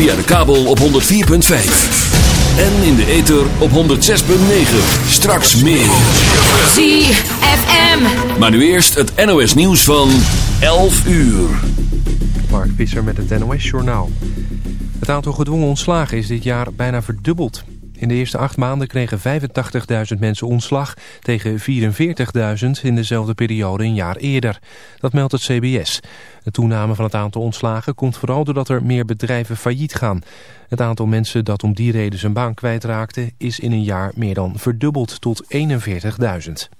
Via de kabel op 104.5. En in de ether op 106.9. Straks meer. ZFM. Maar nu eerst het NOS nieuws van 11 uur. Mark Visser met het NOS Journaal. Het aantal gedwongen ontslagen is dit jaar bijna verdubbeld. In de eerste acht maanden kregen 85.000 mensen ontslag tegen 44.000 in dezelfde periode een jaar eerder. Dat meldt het CBS. De toename van het aantal ontslagen komt vooral doordat er meer bedrijven failliet gaan. Het aantal mensen dat om die reden zijn baan kwijtraakte is in een jaar meer dan verdubbeld tot 41.000.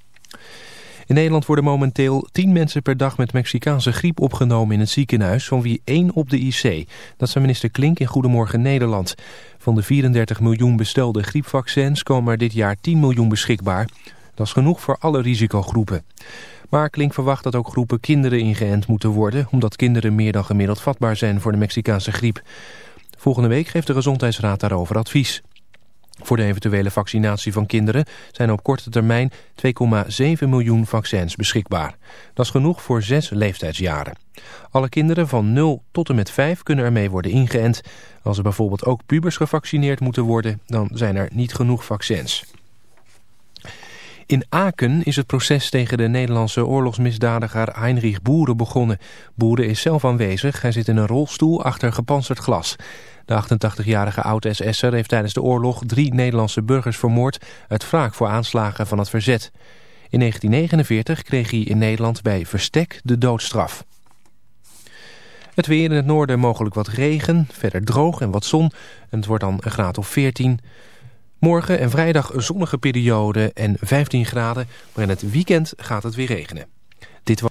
In Nederland worden momenteel 10 mensen per dag met Mexicaanse griep opgenomen in het ziekenhuis, van wie één op de IC. Dat zei minister Klink in Goedemorgen Nederland. Van de 34 miljoen bestelde griepvaccins komen er dit jaar 10 miljoen beschikbaar. Dat is genoeg voor alle risicogroepen. Maar Klink verwacht dat ook groepen kinderen ingeënt moeten worden... omdat kinderen meer dan gemiddeld vatbaar zijn voor de Mexicaanse griep. Volgende week geeft de Gezondheidsraad daarover advies. Voor de eventuele vaccinatie van kinderen zijn op korte termijn 2,7 miljoen vaccins beschikbaar. Dat is genoeg voor zes leeftijdsjaren. Alle kinderen van 0 tot en met 5 kunnen ermee worden ingeënt. Als er bijvoorbeeld ook pubers gevaccineerd moeten worden, dan zijn er niet genoeg vaccins. In Aken is het proces tegen de Nederlandse oorlogsmisdadiger Heinrich Boeren begonnen. Boeren is zelf aanwezig, hij zit in een rolstoel achter gepantserd glas. De 88-jarige oud-SS'er heeft tijdens de oorlog drie Nederlandse burgers vermoord... uit wraak voor aanslagen van het verzet. In 1949 kreeg hij in Nederland bij Verstek de doodstraf. Het weer in het noorden mogelijk wat regen, verder droog en wat zon. En het wordt dan een graad of 14. Morgen en vrijdag een zonnige periode en 15 graden. Maar in het weekend gaat het weer regenen. Dit was...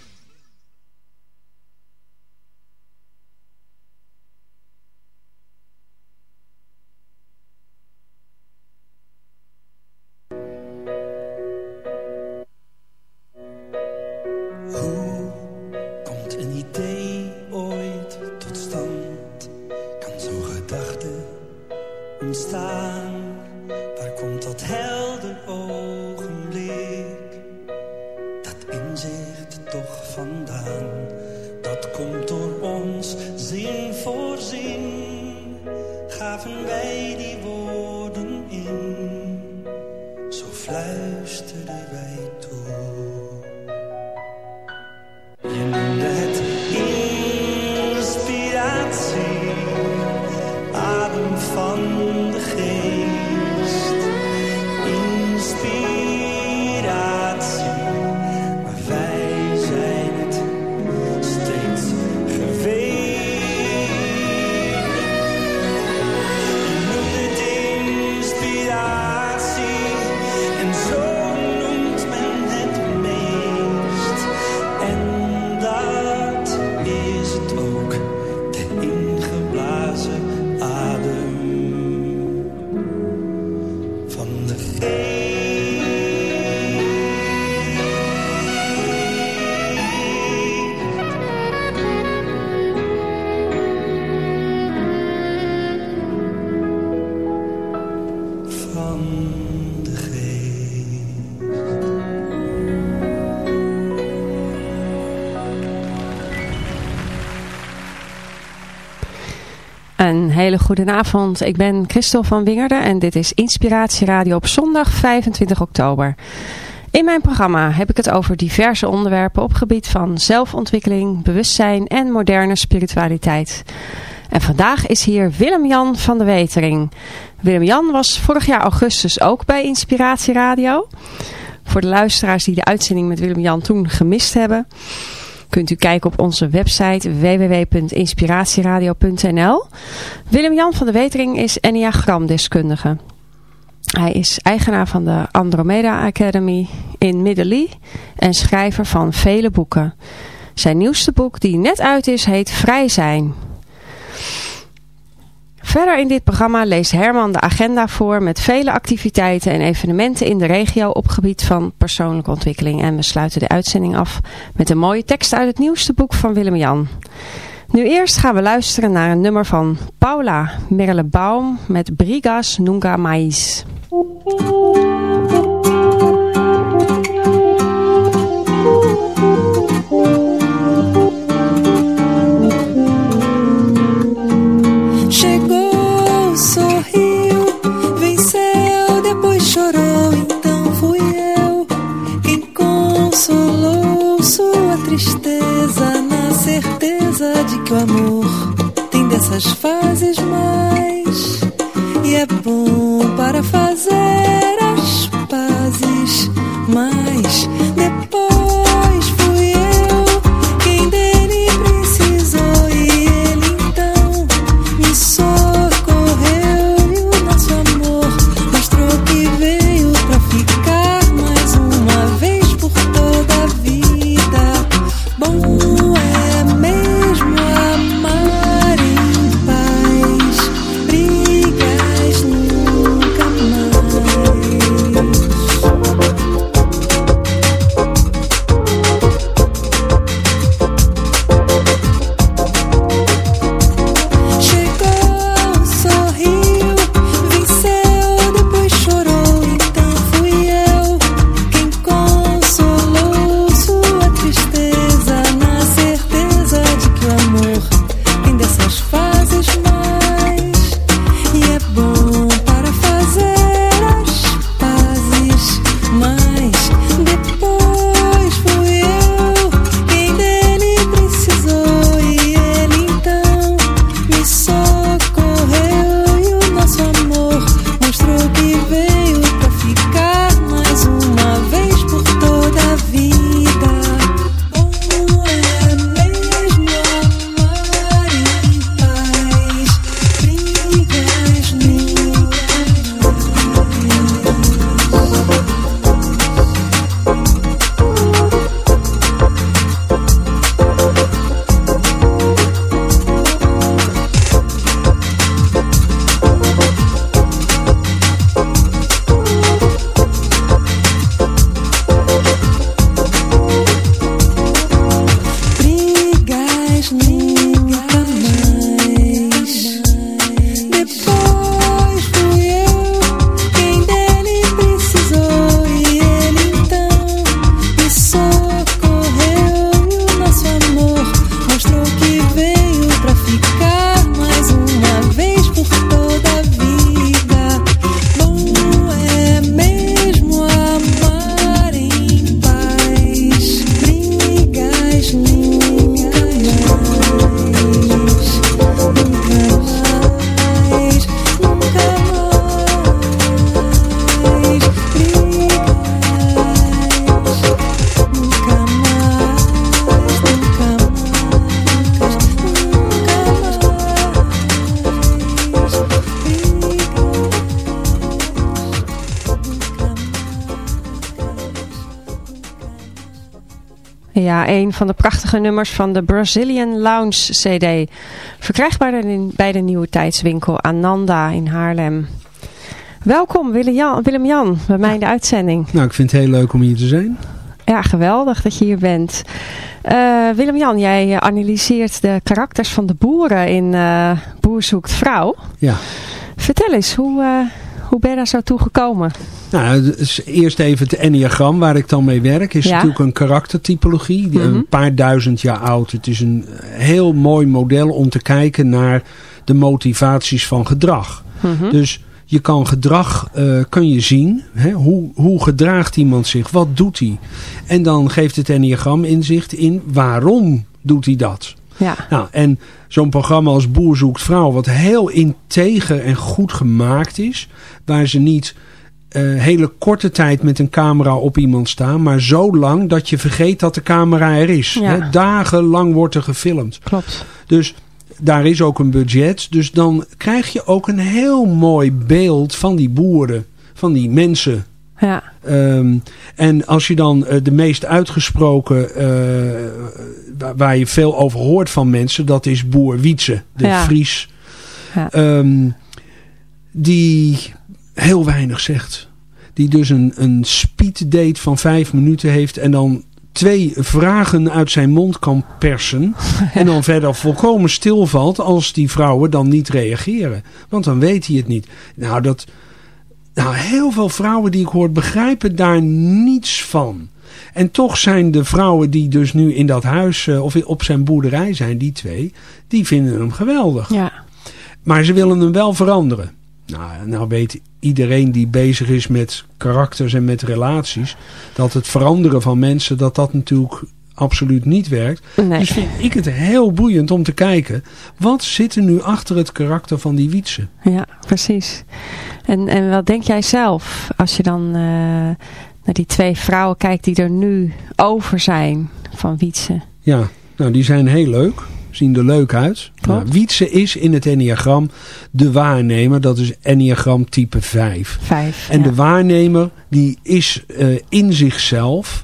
Een hele goede avond. Ik ben Christel van Wingerden en dit is Inspiratie Radio op zondag 25 oktober. In mijn programma heb ik het over diverse onderwerpen op gebied van zelfontwikkeling, bewustzijn en moderne spiritualiteit. En vandaag is hier Willem-Jan van de Wetering. Willem-Jan was vorig jaar augustus ook bij Inspiratie Radio. Voor de luisteraars die de uitzending met Willem-Jan toen gemist hebben kunt u kijken op onze website www.inspiratieradio.nl. Willem-Jan van de Wetering is enneagramdeskundige. Hij is eigenaar van de Andromeda Academy in Middelie en schrijver van vele boeken. Zijn nieuwste boek die net uit is heet Vrij zijn. Verder in dit programma leest Herman de agenda voor met vele activiteiten en evenementen in de regio op gebied van persoonlijke ontwikkeling. En we sluiten de uitzending af met een mooie tekst uit het nieuwste boek van Willem-Jan. Nu eerst gaan we luisteren naar een nummer van Paula Merlebaum met Brigas Nunca Mais. Certeza de que o amor tem dessas fases mais. E é bom para fazer as pazes, van de prachtige nummers van de Brazilian Lounge CD. Verkrijgbaar bij de nieuwe tijdswinkel Ananda in Haarlem. Welkom Willem-Jan Willem bij mij in de uitzending. Nou, ik vind het heel leuk om hier te zijn. Ja, geweldig dat je hier bent. Eh, Willem-Jan, jij analyseert de karakters van de boeren in eh Boer zoekt vrouw. Ja. Vertel eens, hoe, eh, hoe ben je daar zo toe gekomen? Nou, eerst even het enneagram waar ik dan mee werk. Is Ja. natuurlijk een karaktertypologie. Mhm. Een paar duizend jaar oud. Het is een heel mooi model om te kijken naar de motivaties van gedrag. Mhm. Dus je kan gedrag eh, kun je zien. Hè? Hoe, hoe gedraagt iemand zich? Wat doet hij? En dan geeft het enneagram inzicht in waarom doet hij dat. Ja, Nou, en zo'n programma als Boer zoekt vrouw, wat heel integer en goed gemaakt is, waar ze niet eh, hele korte tijd met een camera op iemand staan, maar zo lang dat je vergeet dat de camera er is. Ja. Hè? Dagenlang wordt er gefilmd. klopt. Dus daar is ook een budget. Dus dan krijg je ook een heel mooi beeld van die boeren, van die mensen. Ja, Ehm, en als je dan eh, de meest uitgesproken, eh, waar, je veel over hoort van mensen, dat is boer Wietse, de Ja. Fries. Ja. Ehm, die heel weinig zegt. Die dus een, een speed date van vijf minuten heeft en dan twee vragen uit zijn mond kan persen. En dan verder volkomen stilvalt als die vrouwen dan niet reageren. Want dan weet hij het niet. Nou, dat, nou heel veel vrouwen die ik hoor begrijpen daar niets van. En toch zijn de vrouwen die dus nu in dat huis eh, of op zijn boerderij zijn, die twee, die vinden hem geweldig. Ja. Maar ze willen hem wel veranderen. Nou, nou weet iedereen die bezig is met karakters en met relaties... dat het veranderen van mensen, dat dat natuurlijk absoluut niet werkt. Nee. Dus vind ik het heel boeiend om te kijken... wat zit er nu achter het karakter van die Wietse? Ja, precies. En, en wat denk jij zelf als je dan eh, naar die twee vrouwen kijkt die er nu over zijn van Wietse? Ja, nou die zijn heel leuk. Zien er leuk uit. Klopt. Nou, Wietse is in het enneagram de waarnemer. Dat is enneagram type 5. Vijf. En ja. de waarnemer die is eh, in zichzelf,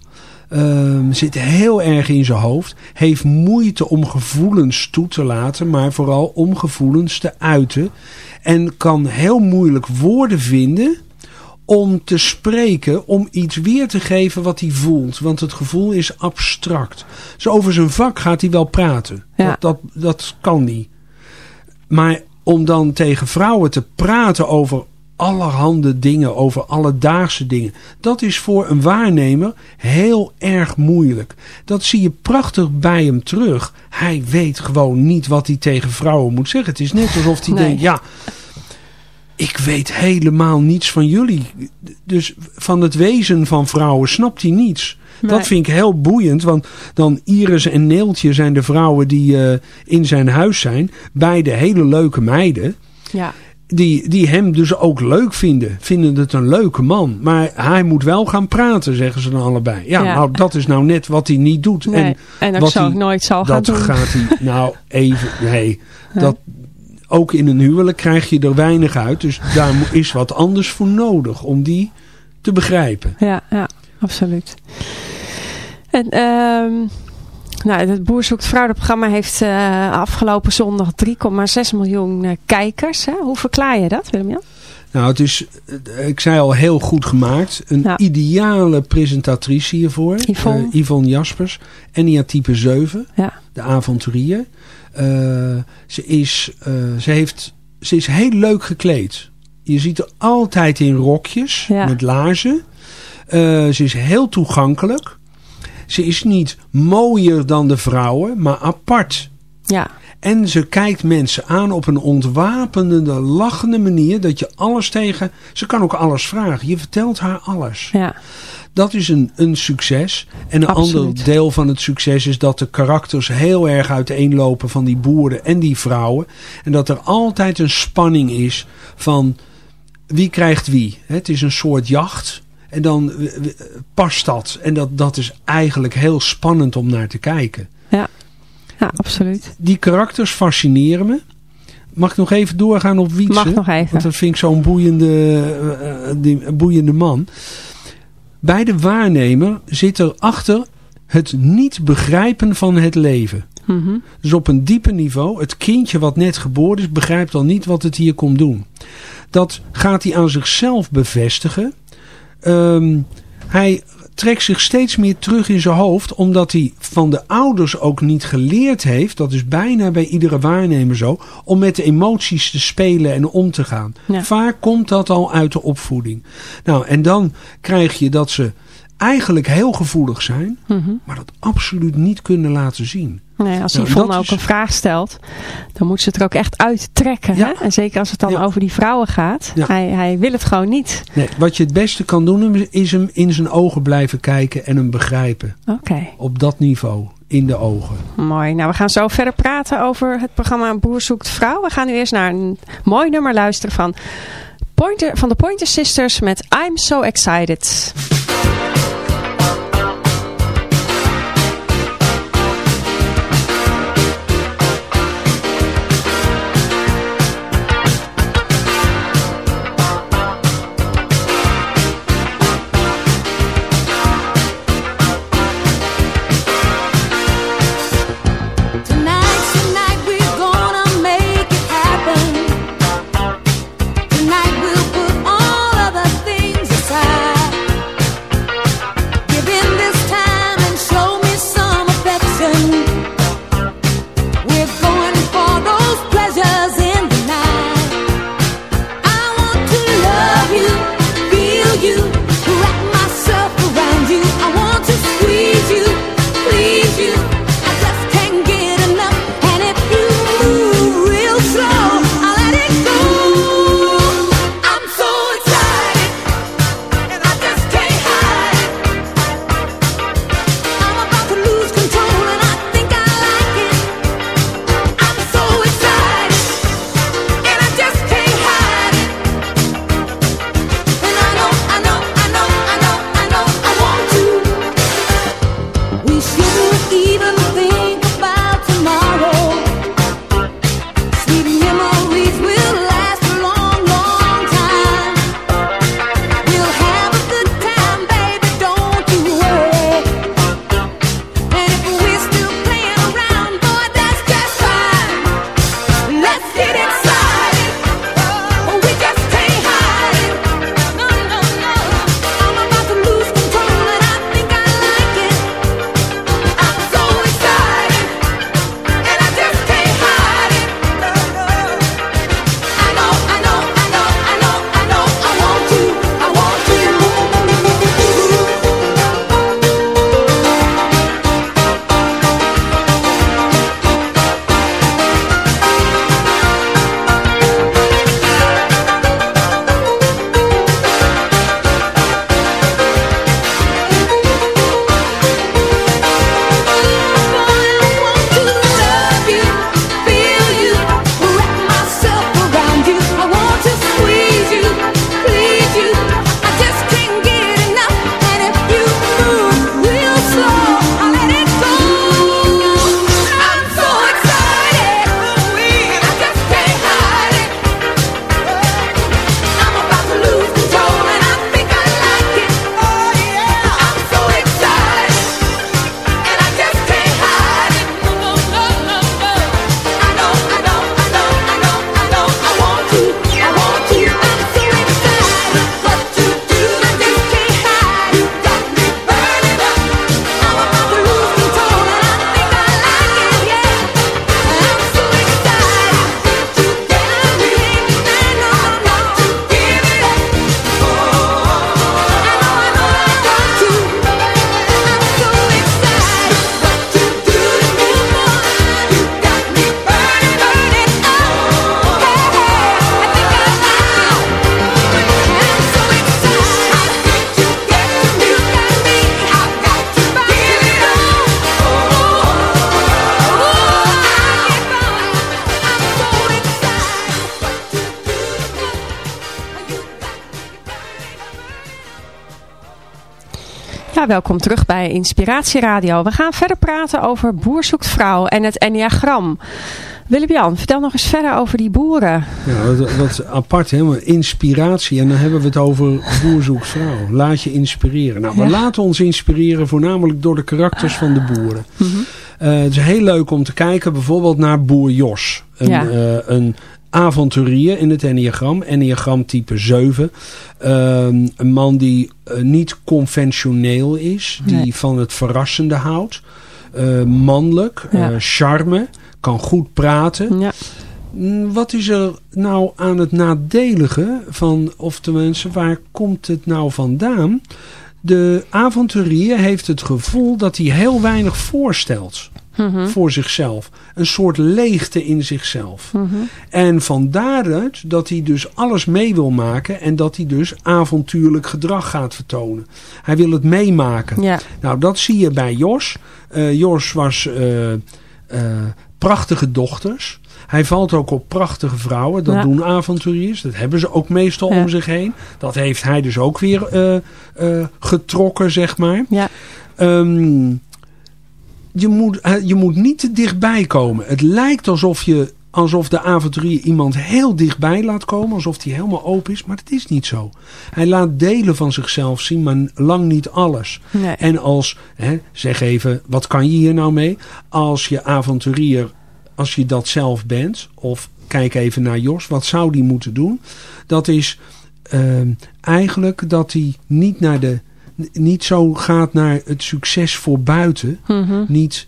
ehm, zit heel erg in zijn hoofd, heeft moeite om gevoelens toe te laten, maar vooral om gevoelens te uiten. En kan heel moeilijk woorden vinden om te spreken, om iets weer te geven wat hij voelt. Want het gevoel is abstract. Dus over zijn vak gaat hij wel praten. Ja. Dat, dat, dat kan hij. Maar om dan tegen vrouwen te praten over allerhande dingen, over alledaagse dingen. Dat is voor een waarnemer heel erg moeilijk. Dat zie je prachtig bij hem terug. Hij weet gewoon niet wat hij tegen vrouwen moet zeggen. Het is net alsof hij Nee. denkt, ja, ik weet helemaal niets van jullie. Dus van het wezen van vrouwen snapt hij niets. Nee. Dat vind ik heel boeiend, want dan Iris en Neeltje zijn de vrouwen die eh, in zijn huis zijn. Beide hele leuke meiden. Ja. Die, die hem dus ook leuk vinden. Vinden het een leuke man. Maar hij moet wel gaan praten, zeggen ze dan allebei. Ja, Ja. nou dat is nou net wat hij niet doet. Nee. En En, ook wat zo hij- nooit zal gaan dat doen. gaat hij nou even... Nee, dat, ook in een huwelijk krijg je er weinig uit. Dus daar is wat anders voor nodig om die te begrijpen. Ja, ja, absoluut. En ehm nou, het Boer zoekt vrouw, dat programma heeft eh, afgelopen zondag 3,6 miljoen eh, kijkers. Hè? Hoe verklaar je dat, Willem-Jan? Nou, het is, eh, ik zei al, heel goed gemaakt. Een ideale presentatrice hiervoor. Yvonne. Eh, Yvonne Jaspers. Enia type 7. Ja. De avonturier. Eh, ze, is, eh, ze, heeft, ze is heel leuk gekleed. Je ziet er altijd in rokjes Ja. met laarzen. Eh, ze is heel toegankelijk. Ze is niet mooier dan de vrouwen, maar apart. Ja, En ze kijkt mensen aan op een ontwapenende, lachende manier. Dat je alles tegen... Ze kan ook alles vragen. Je vertelt haar alles. ja, Dat is een, een succes. En een Absoluut. ander deel van het succes is dat de karakters heel erg uiteenlopen van die boeren en die vrouwen. En dat er altijd een spanning is van wie krijgt wie. Het is een soort jacht. En dan eh, eh, past dat. En dat, dat is eigenlijk heel spannend om naar te kijken. ja, absoluut. Die karakters fascineren me. Mag ik nog even doorgaan op Wietse? Mag nog even. Want dat vind ik zo'n boeiende, eh, eh, die- boeiende man. Bij de waarnemer zit er achter het niet begrijpen van het leven. Mhm. Dus op een diepe niveau, het kindje wat net geboren is, begrijpt al niet wat het hier komt doen. Dat gaat hij aan zichzelf bevestigen. Ehm, hij trekt zich steeds meer terug in zijn hoofd, omdat hij van de ouders ook niet geleerd heeft, dat is bijna bij iedere waarnemer zo, om met de emoties te spelen en om te gaan. Ja. Vaak komt dat al uit de opvoeding. Nou, en dan krijg je dat ze eigenlijk heel gevoelig zijn, Mhm. maar dat absoluut niet kunnen laten zien. Nee, als Nou, Yvonne dat ook is- een vraag stelt, dan moet ze het er ook echt uittrekken. Ja. Hè? En zeker als het dan Ja. over die vrouwen gaat. Ja. Hij, hij wil het gewoon niet. Nee, wat je het beste kan doen is hem in zijn ogen blijven kijken en hem begrijpen. Oké, Op dat niveau, in de ogen. mooi. Nou, we gaan zo verder praten over het programma Boer zoekt vrouw. We gaan nu eerst naar een mooi nummer luisteren van, Pointer, van de Pointer Sisters met I'm So Excited. Welkom terug bij Inspiratie Radio. We gaan verder praten over Boer zoekt vrouw en het Enneagram. Willem-Jan, vertel nog eens verder over die boeren. Ja, wat, wat apart, helemaal inspiratie. En dan hebben we het over boer zoekt vrouw. Laat je inspireren. Nou, we Ja. laten ons inspireren voornamelijk door de karakters van de boeren. Eh, het is heel leuk om te kijken bijvoorbeeld naar boer Jos. Een, Ja. eh, een avonturier in het enneagram. Enneagram type 7. Ehm, een man die eh, niet conventioneel is. Die Nee. van het verrassende houdt. Eh, mannelijk. Ja. eh, charme. Kan goed praten. Ja, Mm, Wat is er nou aan het nadelige van, of tenminste, waar komt het nou vandaan? De avonturier heeft het gevoel dat hij heel weinig voorstelt Mhm. voor zichzelf. Een soort leegte in zichzelf. Mhm. En van daaruit dat hij dus alles mee wil maken en dat hij dus avontuurlijk gedrag gaat vertonen. Hij wil het meemaken. ja. Nou, dat zie je bij Jos. Eh, Jos was eh, eh, prachtige dochters. Hij valt ook op prachtige vrouwen. Dat Ja. doen avonturiers. Dat hebben ze ook meestal Ja. om zich heen. Dat heeft hij dus ook weer getrokken, zeg maar. ja. Ehm, je, moet, eh, je moet niet te dichtbij komen. Het lijkt alsof, je, alsof de avonturier iemand heel dichtbij laat komen. Alsof hij helemaal open is. Maar dat is niet zo. Hij laat delen van zichzelf zien, maar lang niet alles. Nee. En als, hè, zeg even, wat kan je hier nou mee? Als je avonturier, als je dat zelf bent, of kijk even naar Jos, wat zou die moeten doen? Dat is ehm, eigenlijk dat hij niet, naar de, niet zo gaat naar het succes voor buiten. Mhm. Niet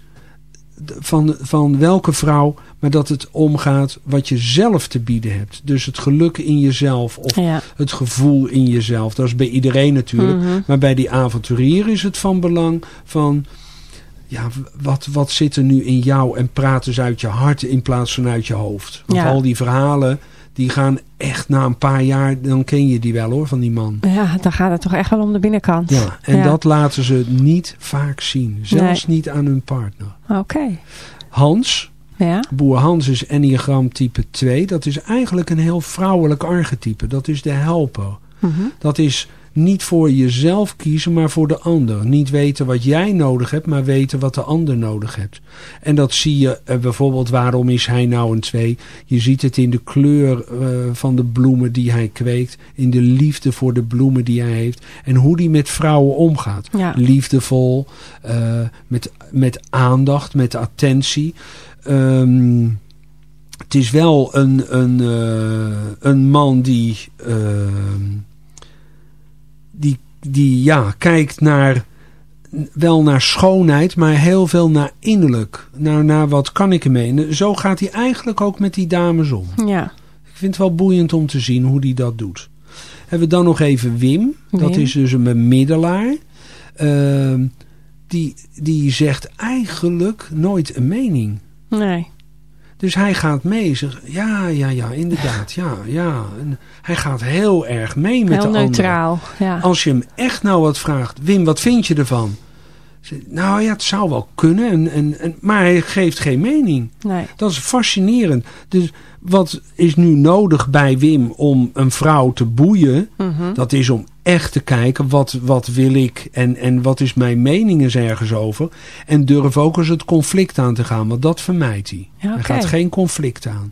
van, van welke vrouw, maar dat het omgaat wat je zelf te bieden hebt. Dus het geluk in jezelf of Ja. het gevoel in jezelf. Dat is bij iedereen natuurlijk. Mhm. Maar bij die avonturier is het van belang van... Ja, wat, wat zit er nu in jou? En praat eens uit je hart in plaats van uit je hoofd. Want Ja. al die verhalen, die gaan echt na een paar jaar... Dan ken je die wel hoor, van die man. ja, dan gaat het toch echt wel om de binnenkant. Ja, en Ja. dat laten ze niet vaak zien. Zelfs niet aan hun partner. Oké. Hans, Ja. boer Hans is enneagram type 2. Dat is eigenlijk een heel vrouwelijk archetype. Dat is de helper. Mhm. Dat is niet voor jezelf kiezen, maar voor de ander. Niet weten wat jij nodig hebt, maar weten wat de ander nodig hebt. En dat zie je eh, bijvoorbeeld, waarom is hij nou een 2? Je ziet het in de kleur eh, van de bloemen die hij kweekt. In de liefde voor de bloemen die hij heeft. En hoe die met vrouwen omgaat. Ja. Liefdevol, eh, met, met aandacht, met attentie. Ehm, het is wel een, een, een man die, ehm, die, die ja, kijkt naar, wel naar schoonheid, maar heel veel naar innerlijk. Naar, naar wat kan ik ermee. En zo gaat hij eigenlijk ook met die dames om. Ja. Ik vind het wel boeiend om te zien hoe hij dat doet. Hebben we dan nog even Wim. Dat is dus een bemiddelaar. Ehm, die, die zegt eigenlijk nooit een mening. Nee. Dus hij gaat mee. Ja, ja, ja, inderdaad. Ja, ja. En hij gaat heel erg mee met Heel de anderen. neutraal. Ja. Als je hem echt nou wat vraagt. Wim, wat vind je ervan? Zegt, Nou ja, het zou wel kunnen. En, en, en, maar hij geeft geen mening. Nee. Dat is fascinerend. Dus wat is nu nodig bij Wim om een vrouw te boeien? Mhm. Dat is om echt te kijken wat, wat wil ik en, en wat is mijn mening eens ergens over. En durf ook eens het conflict aan te gaan, want dat vermijdt hij. Ja, Hij oké. gaat geen conflict aan.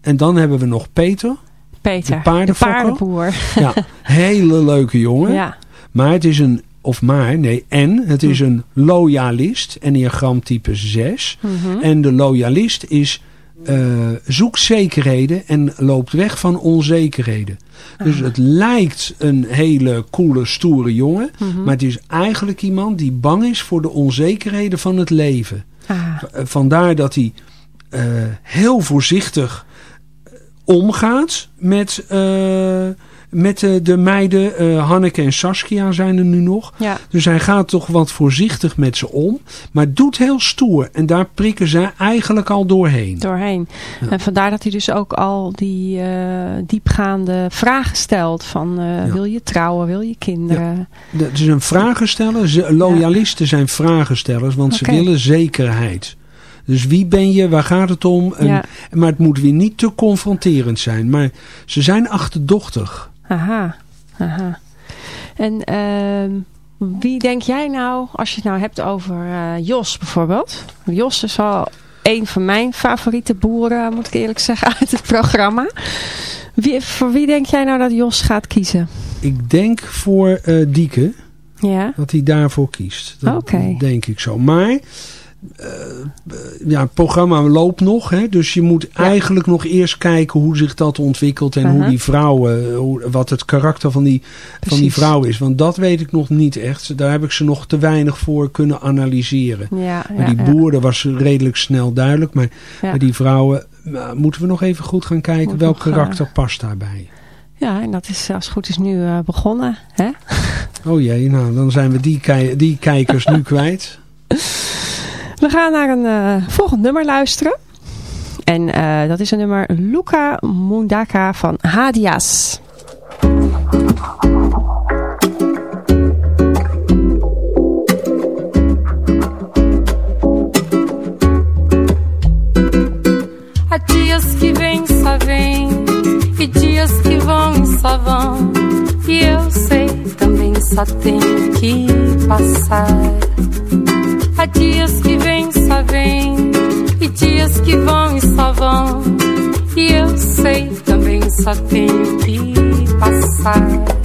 En dan hebben we nog Peter. Peter. De paardenfokker? paardenboer. Ja, hele leuke jongen. Ja. Maar het is een, of maar, nee, en het is een loyalist, enneagram type 6. Mhm. En de loyalist is, eh, zoekt zekerheden en loopt weg van onzekerheden. Dus het lijkt een hele coole, stoere jongen. Mhm. Maar het is eigenlijk iemand die bang is voor de onzekerheden van het leven. Ah. Eh, Vandaar dat hij eh, heel voorzichtig eh, omgaat met, eh, met de, de meiden. Eh, Hanneke en Saskia zijn er nu nog. Ja. Dus hij gaat toch wat voorzichtig met ze om. Maar doet heel stoer. En daar prikken ze eigenlijk al doorheen. doorheen. Ja. En vandaar dat hij dus ook al die eh, diepgaande vragen stelt. Van eh, Ja. wil je trouwen, wil je kinderen? Dat is een vragensteller. Loyalisten zijn vragenstellers. Want ze willen zekerheid. Dus wie ben je? Waar gaat het om? En- Ja. Maar het moet weer niet te confronterend zijn. Maar ze zijn achterdochtig. Aha. Aha. En ehm, Wie denk jij nou, als je het nou hebt over eh, Jos bijvoorbeeld. Jos is wel een van mijn favoriete boeren, moet ik eerlijk zeggen, uit het programma. Wie, voor wie denk jij nou dat Jos gaat kiezen? Ik denk voor eh Dieke. Ja? dat hij daarvoor kiest. Dat Oké. denk ik zo. Maar eh, ja, het programma loopt nog. Hè, dus je moet eigenlijk nog eerst kijken hoe zich dat ontwikkelt. En hoe Aha. die vrouwen, hoe, wat het karakter van die, van die vrouw is. Want dat weet ik nog niet echt. Daar heb ik ze nog te weinig voor kunnen analyseren. Ja, Maar ja, die boeren was redelijk snel duidelijk. Maar die vrouwen nou, moeten we nog even goed gaan kijken. Moet welk eh, karakter past daarbij. Ja, en dat is als het goed is nu eh, begonnen. Hè? Oh jee, nou dan zijn we die, die kijkers nu kwijt. We gaan naar een eh, volgend nummer luisteren. En eh, dat is een nummer Luca Mundaka van Hadias. Há dias que vêm, só vêm, e dias que vão e só vão. E eu sei, também só tem que passar. Há dias que vão e só vão. E eu sei, também só tem que passar.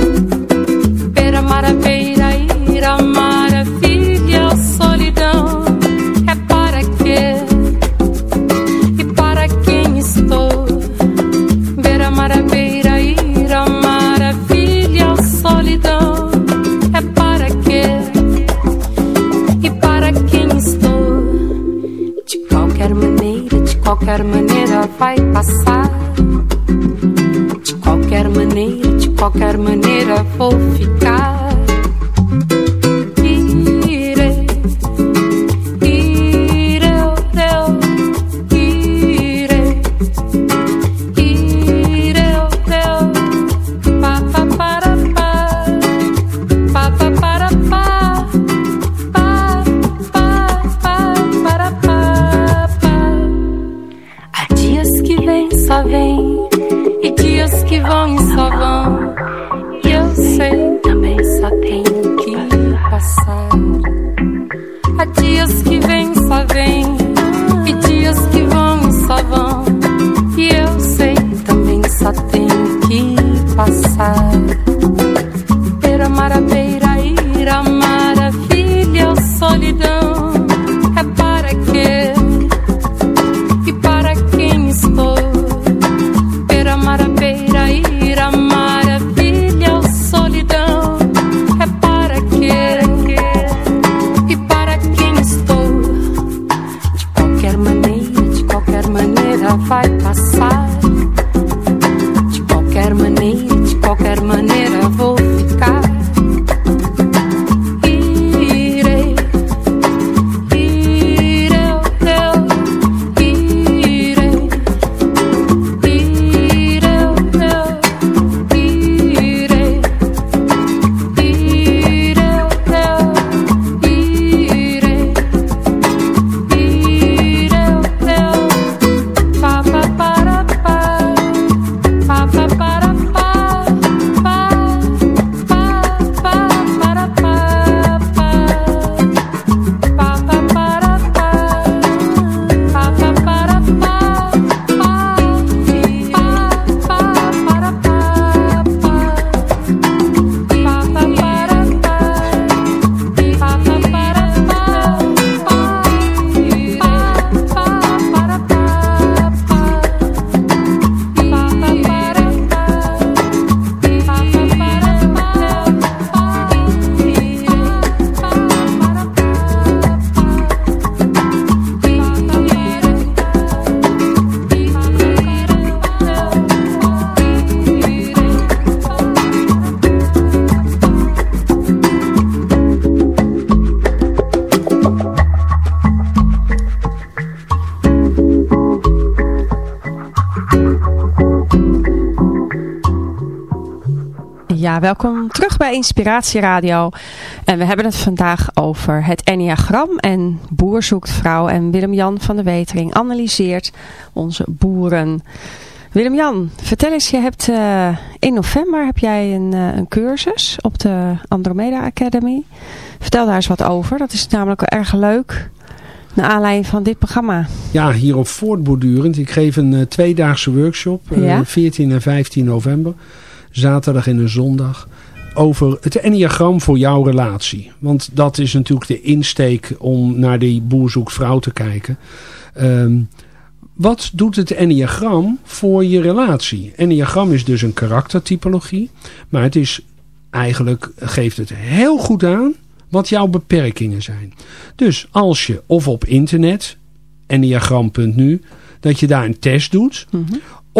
Welkom terug bij Inspiratie Radio. En we hebben het vandaag over het Enneagram en Boer zoekt vrouw. En Willem-Jan van der Wetering analyseert onze boeren. Willem-Jan, vertel eens, je hebt eh, in november heb jij een, eh, een cursus op de Andromeda Academy. Vertel daar eens wat over. Dat is namelijk wel erg leuk. Naar aanleiding van dit programma. Ja, hierop voortbordurend. Ik geef een eh, tweedaagse workshop. Ja. 14 en 15 november. Zaterdag en een zondag. Over het enneagram voor jouw relatie. Want dat is natuurlijk de insteek om naar die boer zoekt vrouw te kijken. Ehm, wat doet het enneagram voor je relatie? Enneagram is dus een karaktertypologie. Maar het is eigenlijk, geeft het heel goed aan wat jouw beperkingen zijn. Dus als je of op internet, enneagram.nu, dat je daar een test doet.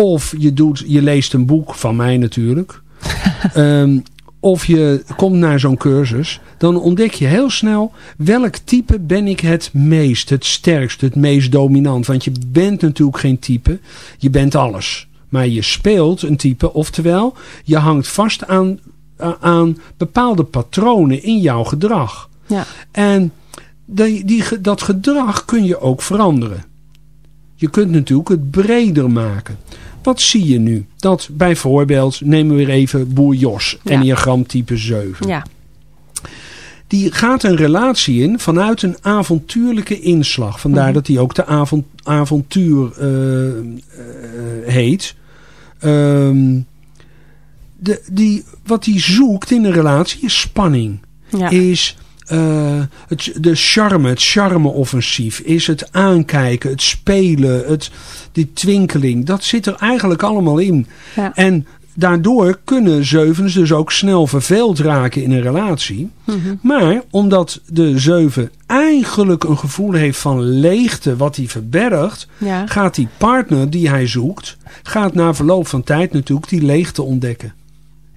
Of je, doet, je leest een boek van mij natuurlijk. Ehm, of je komt naar zo'n cursus. Dan ontdek je heel snel welk type ben ik het meest, het sterkst, het meest dominant. Want je bent natuurlijk geen type. Je bent alles. Maar je speelt een type. Oftewel, je hangt vast aan, aan bepaalde patronen in jouw gedrag. Ja. En die, die, dat gedrag kun je ook veranderen. Je kunt natuurlijk het breder maken. Wat zie je nu? Dat bijvoorbeeld, nemen we weer even boer Jos, Ja. enneagram type 7. Ja. Die gaat een relatie in vanuit een avontuurlijke inslag. Vandaar Mhm. dat hij ook de avont, avontuur eh, eh, heet. Ehm, de, die, wat hij zoekt in een relatie is spanning Ja. is eh, het, de charme, het charme-offensief, is het aankijken, het spelen, het, die twinkeling. Dat zit er eigenlijk allemaal in. Ja. En daardoor kunnen zevens dus ook snel verveeld raken in een relatie. Mhm. Maar omdat de zeven eigenlijk een gevoel heeft van leegte wat hij verbergt, Ja. gaat die partner die hij zoekt, gaat na verloop van tijd natuurlijk die leegte ontdekken.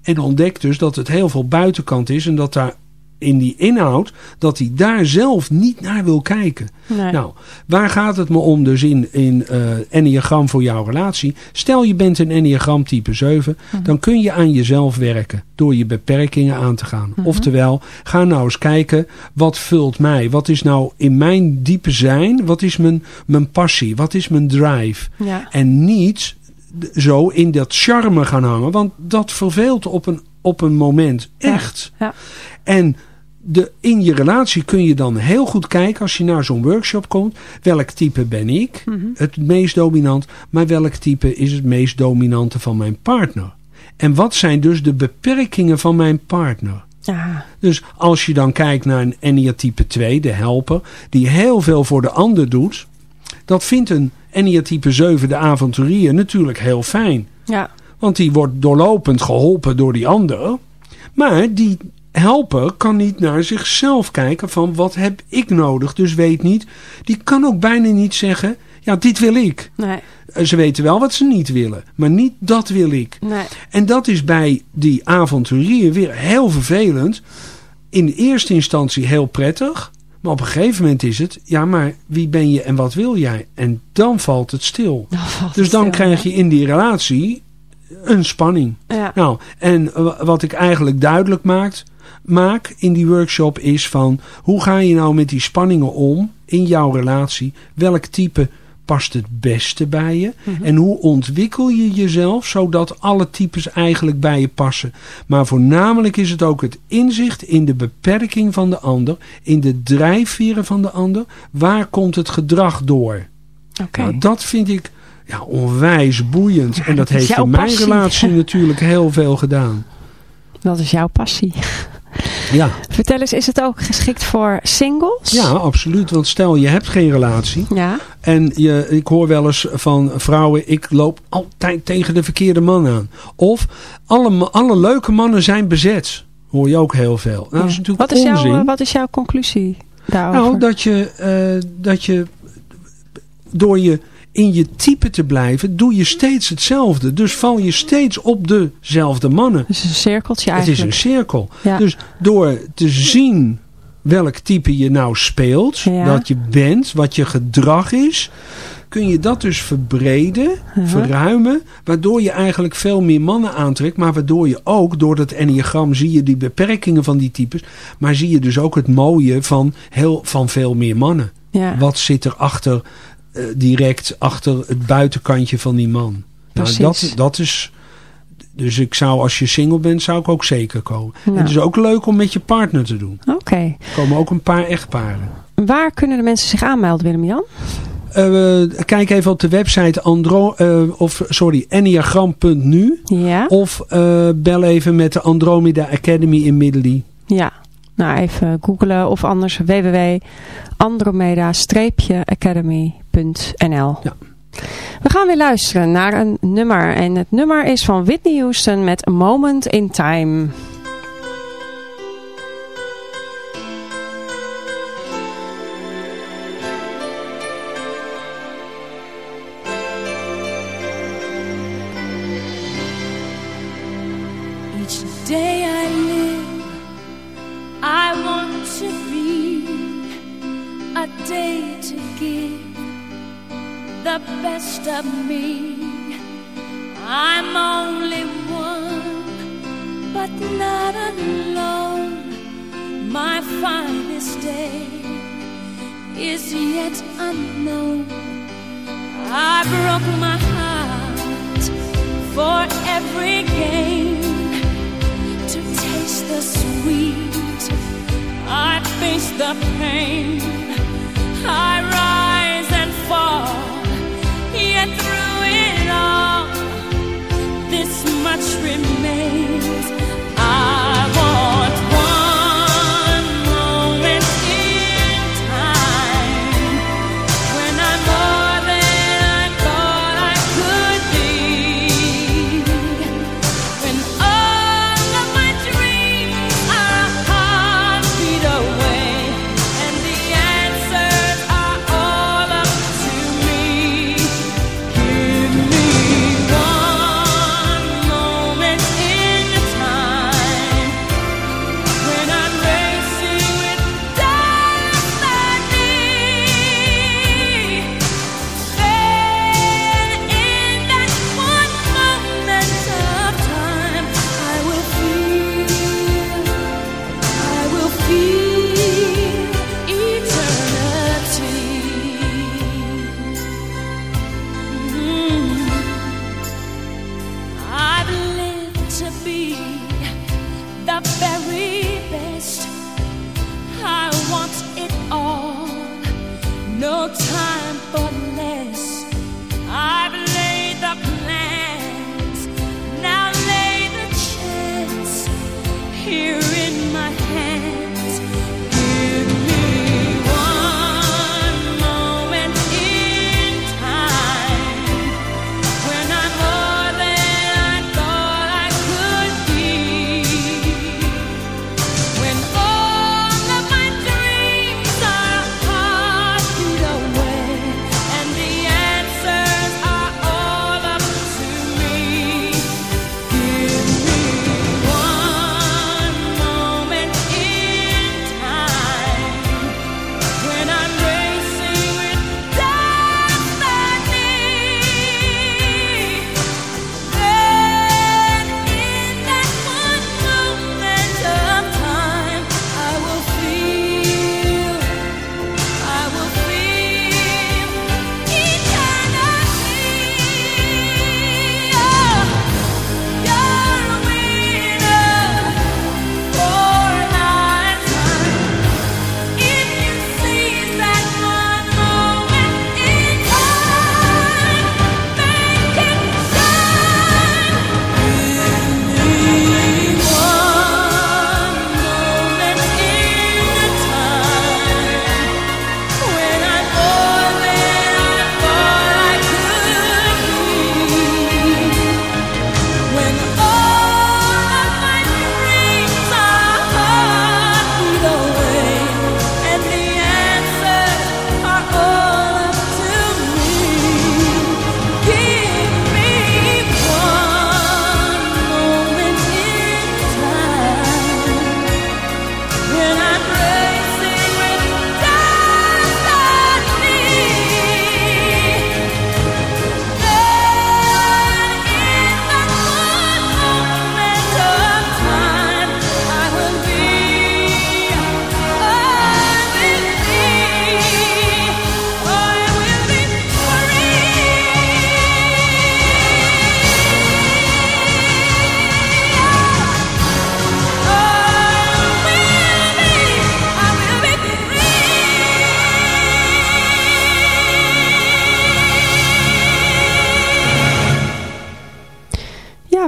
En ontdekt dus dat het heel veel buitenkant is en dat daar in die inhoud, dat hij daar zelf niet naar wil kijken. Nee. Nou, waar gaat het me om dus in, in eh enneagram voor jouw relatie? Stel je bent een enneagram type 7, Mhm. dan kun je aan jezelf werken door je beperkingen aan te gaan. Mhm. Oftewel, ga nou eens kijken, wat vult mij? Wat is nou in mijn diepe zijn? Wat is mijn, mijn passie? Wat is mijn drive? Ja. En niet zo in dat charme gaan hangen, want dat verveelt op een, op een moment Ja. echt. Ja. En de, in je relatie kun je dan heel goed kijken als je naar zo'n workshop komt. Welk type ben ik? Mhm. Het meest dominant. Maar welk type is het meest dominante van mijn partner? En wat zijn dus de beperkingen van mijn partner? Ja. Dus als je dan kijkt naar een Enia type 2, de helper, die heel veel voor de ander doet. Dat vindt een Enia type 7, de avonturier, natuurlijk heel fijn. Ja. Want die wordt doorlopend geholpen door die ander. Maar die helper kan niet naar zichzelf kijken van wat heb ik nodig. Dus weet niet. Die kan ook bijna niet zeggen, ja dit wil ik. Nee. Eh, Ze weten wel wat ze niet willen. Maar niet dat wil ik. Nee. En dat is bij die avonturier weer heel vervelend. In eerste instantie heel prettig. Maar op een gegeven moment is het, ja maar wie ben je en wat wil jij? En dan valt het stil. Dan valt Dus het dan stil, krijg je in die relatie een spanning. Ja. Nou, en wat ik eigenlijk duidelijk maakt, maak in die workshop is van... hoe ga je nou met die spanningen om in jouw relatie? Welk type past het beste bij je? Mhm. En hoe ontwikkel je jezelf zodat alle types eigenlijk bij je passen? Maar voornamelijk is het ook het inzicht in de beperking van de ander... in de drijfveren van de ander. Waar komt het gedrag door? Nou, dat vind ik ja, onwijs boeiend. en dat heeft in mijn passie. relatie natuurlijk heel veel gedaan. Dat is jouw passie. Ja, Vertel eens, is het ook geschikt voor singles? ja, absoluut. Want stel je hebt geen relatie. Ja. En je, ik hoor wel eens van vrouwen, ik loop altijd tegen de verkeerde man aan. Of alle, alle leuke mannen zijn bezet. Hoor je ook heel veel. Nou, dat is natuurlijk wat, is onzin. jouw, wat is jouw conclusie daarover? Nou, dat je, eh, dat je door je in je type te blijven, doe je steeds hetzelfde. Dus val je steeds op dezelfde mannen. Het is een cirkeltje Het is eigenlijk. een cirkel. Ja. Dus door te zien welk type je nou speelt, Ja. dat je bent, wat je gedrag is, kun je dat dus verbreden, verruimen, waardoor je eigenlijk veel meer mannen aantrekt, maar waardoor je ook, door dat enneagram zie je die beperkingen van die types, maar zie je dus ook het mooie van, heel, van veel meer mannen. ja. Wat zit er achter, eh, direct achter het buitenkantje van die man? precies. dat, dat is... Dus ik zou, als je single bent, zou ik ook zeker komen. Ja. En het is ook leuk om met je partner te doen. Oké. Er komen ook een paar echtparen. Waar kunnen de mensen zich aanmelden, Willem-Jan? Eh, kijk even op de website andro, eh, of, sorry, enneagram.nu. Ja? Of bel even met de Andromeda Academy in Middelie. Ja. Nou, even googlen of anders Ja. We gaan weer luisteren naar een nummer. En het nummer is van Whitney Houston met A Moment in Time. Each day I live, I want to be a day to give the best of me. I'm only one, but not alone. My finest day is yet unknown. I broke my heart for every gain to taste the sweet. I face the pain. I much remember.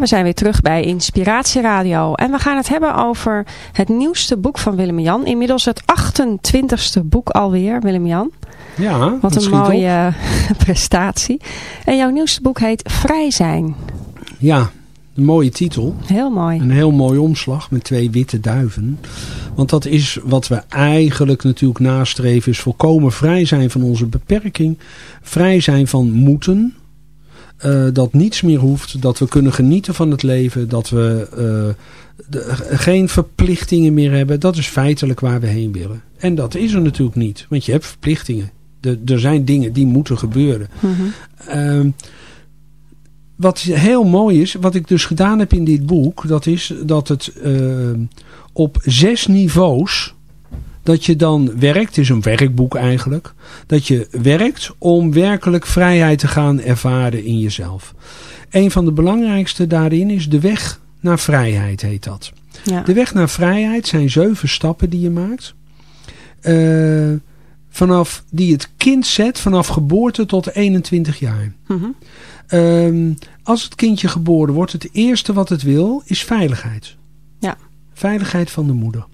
We zijn weer terug bij Inspiratieradio. En we gaan het hebben over het nieuwste boek van Willem-Jan. Inmiddels het 28ste boek alweer, Willem-Jan. Ja, Wat een op. mooie prestatie. En jouw nieuwste boek heet Vrij zijn. Ja, een mooie titel. Heel mooi. Een heel mooi omslag met twee witte duiven. Want dat is wat we eigenlijk natuurlijk nastreven. Is volkomen vrij zijn van onze beperking. Vrij zijn van moeten. Eh, dat niets meer hoeft. Dat we kunnen genieten van het leven. Dat we eh, de- geen verplichtingen meer hebben. Dat is feitelijk waar we heen willen. En dat is er natuurlijk niet. Want je hebt verplichtingen. De- er zijn dingen die moeten gebeuren. Mhm. Ehm, wat heel mooi is, wat ik dus gedaan heb in dit boek, dat is dat het ehm, op zes niveaus, dat je dan werkt, het is een werkboek eigenlijk, dat je werkt om werkelijk vrijheid te gaan ervaren in jezelf. Een van de belangrijkste daarin is de weg naar vrijheid, heet dat. Ja. De weg naar vrijheid zijn zeven stappen die je maakt. Eh, vanaf die het kind zet vanaf geboorte tot 21 jaar. Mhm. Ehm, als het kindje geboren wordt, het eerste wat het wil is veiligheid. Ja. Veiligheid van de moeder.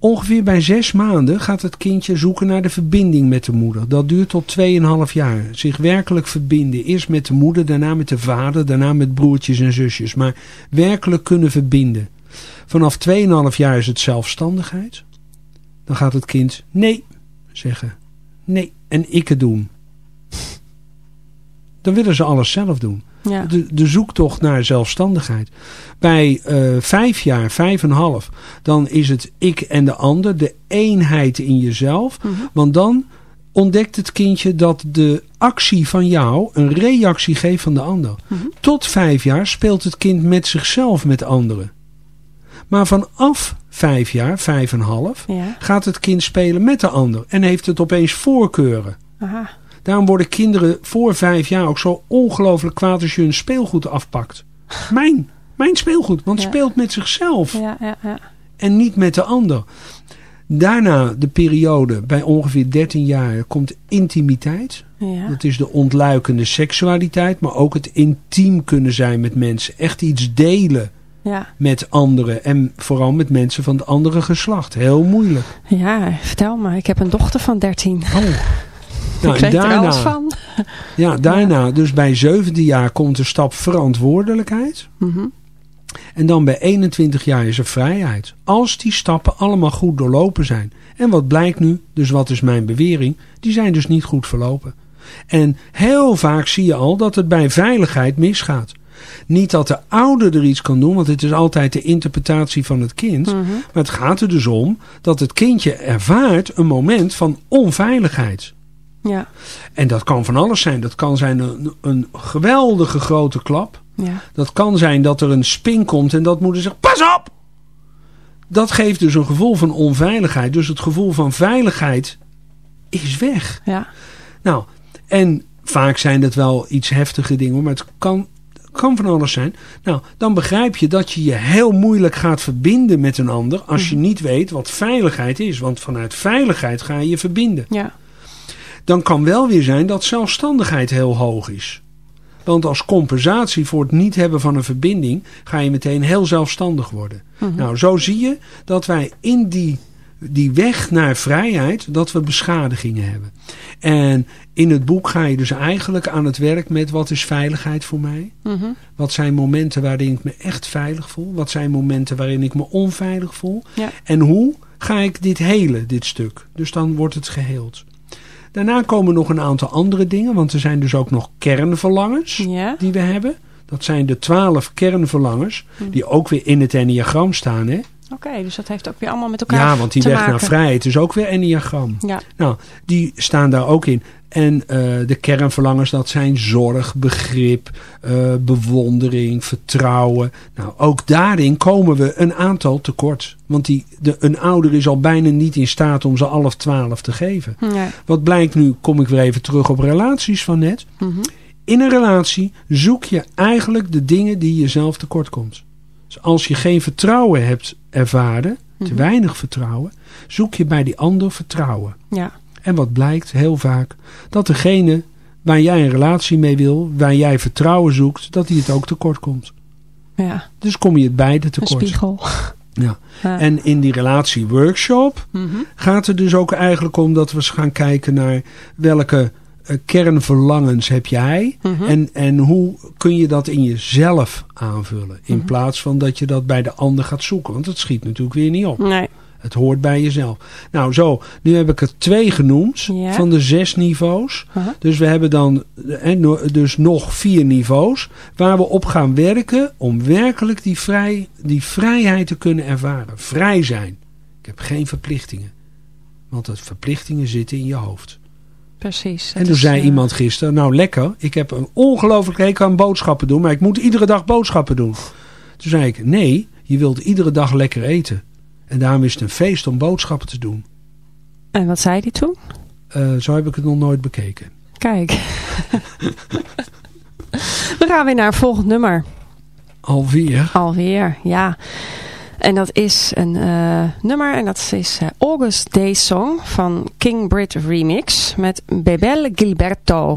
Ongeveer bij zes maanden gaat het kindje zoeken naar de verbinding met de moeder. Dat duurt tot 2,5 jaar. Zich werkelijk verbinden. Eerst met de moeder, daarna met de vader, daarna met broertjes en zusjes. Maar werkelijk kunnen verbinden. Vanaf 2,5 jaar is het zelfstandigheid. Dan gaat het kind nee zeggen. Nee, en ik het doen. Dan willen ze alles zelf doen. Ja. De, de zoektocht naar zelfstandigheid. Bij eh, vijf jaar, vijf en een half, dan is het ik en de ander, de eenheid in jezelf. Mhm. Want dan ontdekt het kindje dat de actie van jou een reactie geeft van de ander. Mhm. Tot vijf jaar speelt het kind met zichzelf met anderen. Maar vanaf vijf jaar, vijf en een half, Ja. gaat het kind spelen met de ander. En heeft het opeens voorkeuren. Aha. Daarom worden kinderen voor vijf jaar ook zo ongelooflijk kwaad als je hun speelgoed afpakt. Mijn, mijn speelgoed, want Ja. speelt met zichzelf Ja, ja, ja. en niet met de ander. Daarna de periode, bij ongeveer 13 jaar, komt intimiteit. Ja. Dat is de ontluikende seksualiteit, maar ook het intiem kunnen zijn met mensen. Echt iets delen Ja. met anderen en vooral met mensen van het andere geslacht. Heel moeilijk. ja, vertel me. Ik heb een dochter van 13. Oh. Nou, ik er alles van. Ja, daarna, dus bij 17 jaar komt de stap verantwoordelijkheid. Mhm. En dan bij 21 jaar is er vrijheid. Als die stappen allemaal goed doorlopen zijn. En wat blijkt nu, dus wat is mijn bewering, die zijn dus niet goed verlopen. En heel vaak zie je al dat het bij veiligheid misgaat. Niet dat de ouder er iets kan doen, want het is altijd de interpretatie van het kind. Mhm. Maar het gaat er dus om dat het kindje ervaart een moment van onveiligheid. Ja. En dat kan van alles zijn. Dat kan zijn een, een geweldige grote klap. Ja. Dat kan zijn dat er een spin komt en dat moeder zegt, pas op! Dat geeft dus een gevoel van onveiligheid. Dus het gevoel van veiligheid is weg. Ja. Nou, en vaak zijn dat wel iets heftige dingen, maar het kan, kan van alles zijn. Nou, dan begrijp je dat je je heel moeilijk gaat verbinden met een ander als je niet weet wat veiligheid is. Want vanuit veiligheid ga je je verbinden Ja. Dan kan wel weer zijn dat zelfstandigheid heel hoog is. Want als compensatie voor het niet hebben van een verbinding ga je meteen heel zelfstandig worden. Nou, zo zie je dat wij in die, die weg naar vrijheid, dat we beschadigingen hebben. En in het boek ga je dus eigenlijk aan het werk met wat is veiligheid voor mij? Mhm. Wat zijn momenten waarin ik me echt veilig voel? Wat zijn momenten waarin ik me onveilig voel? Ja. En hoe ga ik dit helen, dit stuk? Dus dan wordt het geheeld. Daarna komen nog een aantal andere dingen, want er zijn dus ook nog kernverlangens Ja. die we hebben. Dat zijn de twaalf kernverlangens, die ook weer in het enneagram staan. Hè? Oké, dus dat heeft ook weer allemaal met elkaar Ja, want die te weg maken. naar vrijheid is ook weer enneagram. Ja. Nou, die staan daar ook in. En eh, de kernverlangens, dat zijn zorg, begrip, eh, bewondering, vertrouwen. Nou, ook daarin komen we een aantal tekort. Want die, de, een ouder is al bijna niet in staat om ze alle twaalf te geven. Ja. Wat blijkt nu, kom ik weer even terug op relaties van net. Mhm. In een relatie zoek je eigenlijk de dingen die jezelf tekort komt. Dus als je geen vertrouwen hebt ervaren, te weinig vertrouwen, zoek je bij die ander vertrouwen. Ja. En wat blijkt heel vaak? Dat degene waar jij een relatie mee wil, waar jij vertrouwen zoekt, dat die het ook tekort komt. Ja, Dus kom je het beide een tekort. spiegel. Ja. Ja. En in die relatieworkshop Mhm. gaat het dus ook eigenlijk om dat we gaan kijken naar welke kernverlangens heb jij Mhm. en, en hoe kun je dat in jezelf aanvullen. In Mhm. plaats van dat je dat bij de ander gaat zoeken. Want het schiet natuurlijk weer niet op. Nee. Het hoort bij jezelf. Nou zo, nu heb ik er twee genoemd Ja. van de zes niveaus. Dus we hebben dan eh, no- dus nog vier niveaus waar we op gaan werken om werkelijk die, vrij, die vrijheid te kunnen ervaren. Vrij zijn. Ik heb geen verplichtingen. Want de verplichtingen zitten in je hoofd. Precies. En toen is, zei eh, iemand gisteren, nou lekker, ik heb een ongelooflijk hekel aan boodschappen doen, maar ik moet iedere dag boodschappen doen. Toen zei ik, nee, je wilt iedere dag lekker eten. En daarom is het een feest om boodschappen te doen. En wat zei hij toen? Eh, zo heb ik het nog nooit bekeken. Kijk. We gaan weer naar het volgende nummer. Alweer. Alweer, ja. En dat is een eh, nummer en dat is eh, August Day Song van King Brit Remix met Bebel Gilberto.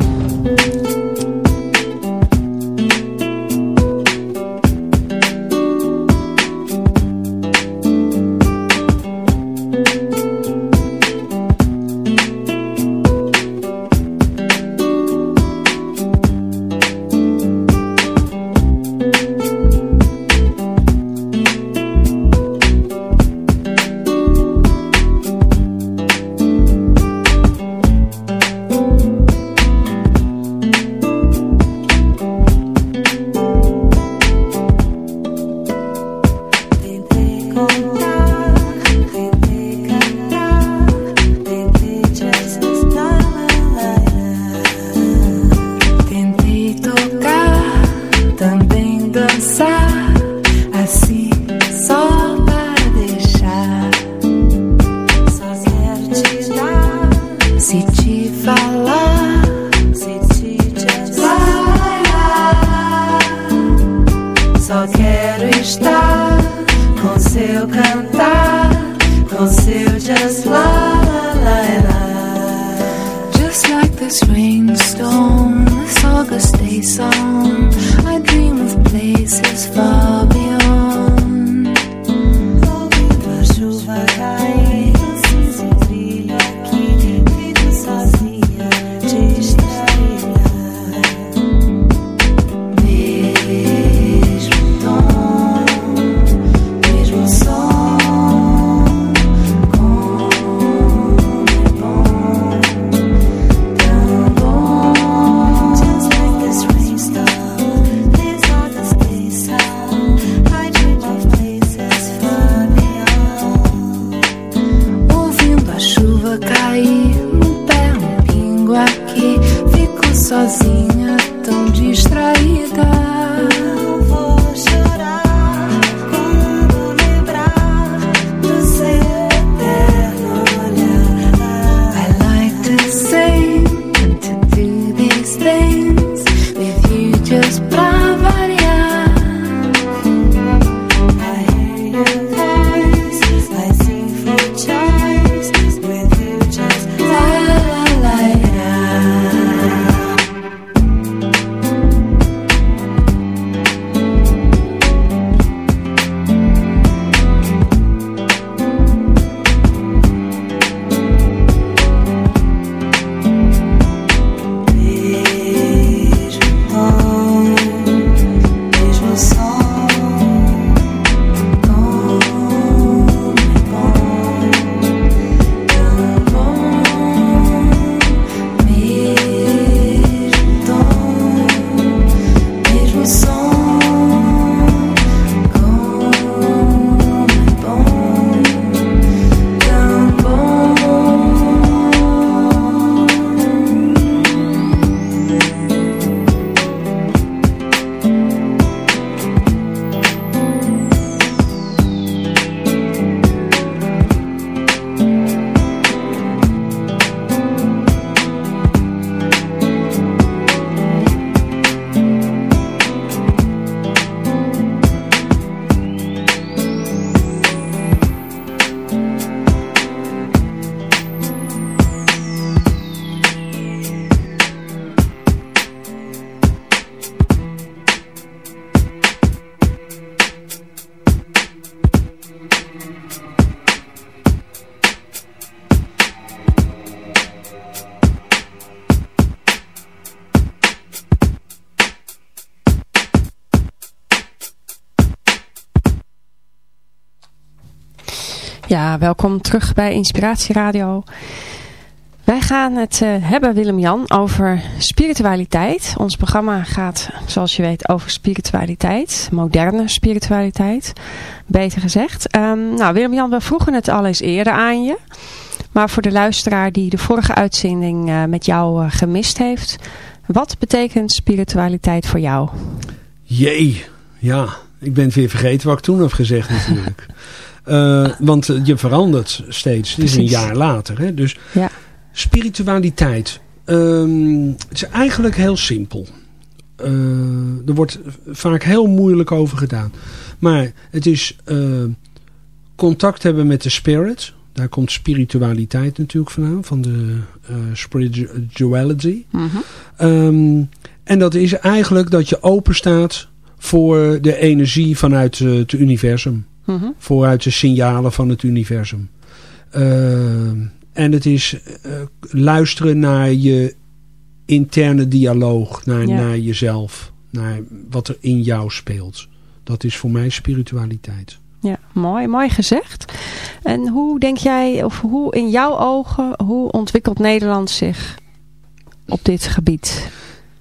Terug bij Inspiratie Radio. Wij gaan het eh, hebben, Willem-Jan, over spiritualiteit. Ons programma gaat, zoals je weet, over spiritualiteit. Moderne spiritualiteit, beter gezegd. Ehm, nou, Willem-Jan, we vroegen het al eens eerder aan je. Maar voor de luisteraar die de vorige uitzending eh, met jou eh, gemist heeft. Wat betekent spiritualiteit voor jou? Jee, ja. Ik ben het weer vergeten wat ik toen heb gezegd natuurlijk. Eh, want eh, je verandert steeds. Het is een Precies. jaar later. Hè? Dus Ja. spiritualiteit. ehm, het is eigenlijk heel simpel. Eh, er wordt vaak heel moeilijk over gedaan. Maar het is contact hebben met de spirit. Daar komt spiritualiteit natuurlijk vandaan. Van de spirituality. Mhm. Ehm, en dat is eigenlijk dat je open staat voor de energie vanuit het universum. Vooruit de signalen van het universum. Ehm, en het is eh, luisteren naar je interne dialoog. Naar, Ja. naar jezelf. Naar wat er in jou speelt. Dat is voor mij spiritualiteit. Ja, mooi, mooi gezegd. En hoe denk jij, of hoe in jouw ogen, hoe ontwikkelt Nederland zich op dit gebied?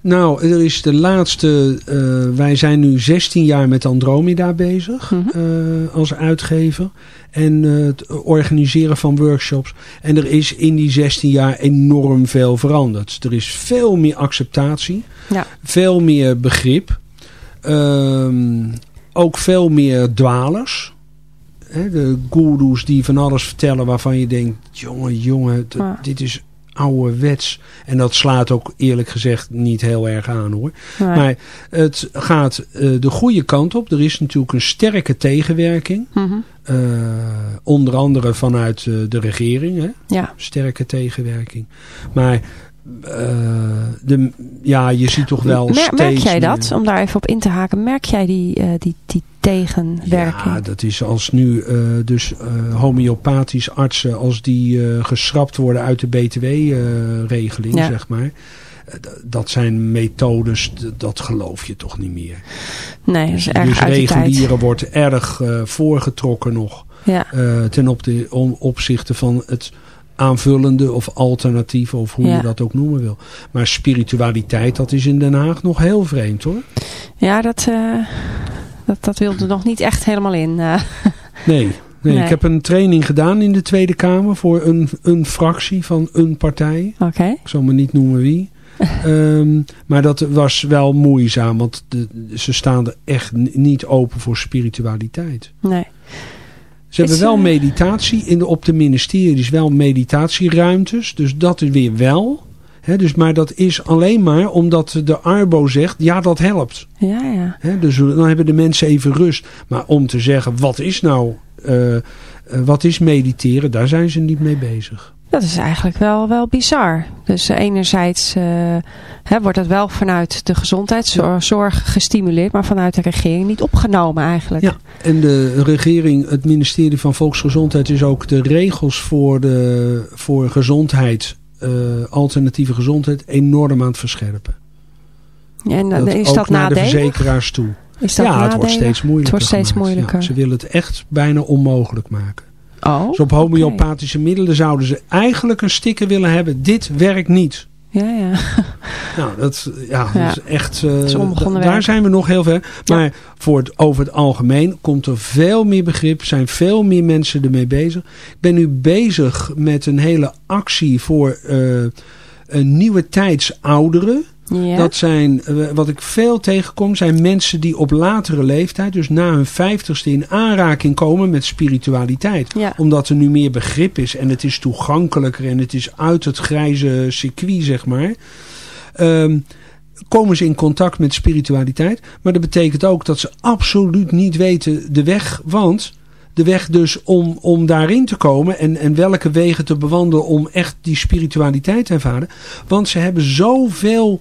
Nou, er is de laatste... eh, wij zijn nu 16 jaar met Andromeda bezig. Mhm. eh, als uitgever. En eh, het organiseren van workshops. En er is in die 16 jaar enorm veel veranderd. Er is veel meer acceptatie. Ja. Veel meer begrip. Ehm, ook veel meer dwalers. Hè, de goeroes die van alles vertellen waarvan je denkt... jongen, jongen, Ja. dit is ouderwets. En dat slaat ook eerlijk gezegd niet heel erg aan hoor. Nee. Maar het gaat eh, de goede kant op. Er is natuurlijk een sterke tegenwerking. Mhm. Eh, onder andere vanuit eh, de regering. Hè? Ja, Sterke tegenwerking. Maar de, ja, je ziet toch wel Mer- steeds merk jij meer- dat, om daar even op in te haken, merk jij die, die, die tegenwerking? Ja, dat is als nu eh, dus eh, homeopathisch artsen, als die eh, geschrapt worden uit de btw-regeling, Ja. zeg maar. Dat zijn methodes, dat geloof je toch niet meer. nee, dat Dus, is erg dus uit de tijd. regulieren wordt erg voorgetrokken nog. Ja, ten opte- om- opzichte van het aanvullende of alternatieve of hoe Ja. je dat ook noemen wil. Maar spiritualiteit, dat is in Den Haag nog heel vreemd hoor. ja dat, dat, dat wilde nog niet echt helemaal in. eh. Nee, nee, Nee. ik heb een training gedaan in de Tweede Kamer voor een, een fractie van een partij. Oké, Ik zal me niet noemen wie. Ehm, maar dat was wel moeizaam, want de, ze staan er echt niet open voor spiritualiteit. nee. Ze hebben wel eh, meditatie in de, op de ministeries, wel meditatieruimtes. Dus dat is weer wel. Dus, maar dat is alleen maar omdat de Arbo zegt, ja dat helpt. Ja, ja. Dus dan hebben de mensen even rust. Maar om te zeggen, wat is nou, eh, eh, wat is mediteren, daar zijn ze niet mee bezig. Dat is eigenlijk wel, wel bizar. Dus eh, enerzijds hè, wordt het wel vanuit de gezondheidszorg gestimuleerd, maar vanuit de regering niet opgenomen eigenlijk. Ja, en de regering, het ministerie van Volksgezondheid is ook de regels voor, de, voor gezondheid, eh, alternatieve gezondheid, enorm aan het verscherpen. En is ook dat naar de verzekeraars toe. Is dat ja, het wordt steeds moeilijker. Het wordt steeds gemaakt. moeilijker. Ja, ze willen het echt bijna onmogelijk maken. Oh, Dus op homeopathische middelen zouden ze eigenlijk een sticker willen hebben. Dit werkt niet. Ja, ja. Nou, dat, ja, Ja. dat is echt. eh, is daar zijn we nog heel ver. Ja. Maar voor het, over het algemeen komt er veel meer begrip. Zijn veel meer mensen ermee bezig. Ik ben nu bezig met een hele actie voor eh, een nieuwe tijds ouderen. Ja. Dat zijn, eh, wat ik veel tegenkom, zijn mensen die op latere leeftijd, dus na hun vijftigste, in aanraking komen met spiritualiteit. Ja. Omdat er nu meer begrip is en het is toegankelijker en het is uit het grijze circuit, zeg maar. Ehm, komen ze in contact met spiritualiteit. Maar dat betekent ook dat ze absoluut niet weten de weg. Want de weg dus om, om daarin te komen en, en welke wegen te bewandelen om echt die spiritualiteit te ervaren. Want ze hebben zoveel